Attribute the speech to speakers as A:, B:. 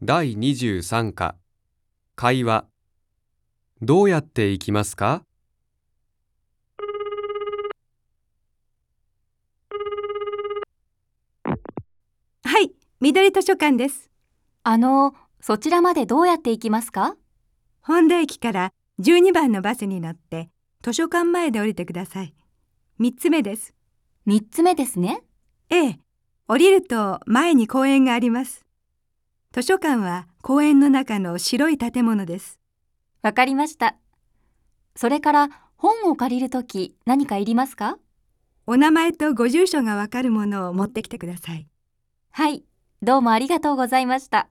A: 第23課会話どうやって行きますか？
B: はい、緑図書館です。
C: あの、そちらまでどうやって行きますか？
B: 本田駅から12番のバスに乗って図書館前で降りてください。3つ目です。
C: 三つ目ですね。
B: ええ、降りると前に公園があります。図書館は公園の中の白い建物です。
C: わかりました。それから本を借りるとき何かいりますか？
B: お名前とご住所がわかるものを持ってきてください。
C: はい、どうもありがとうございました。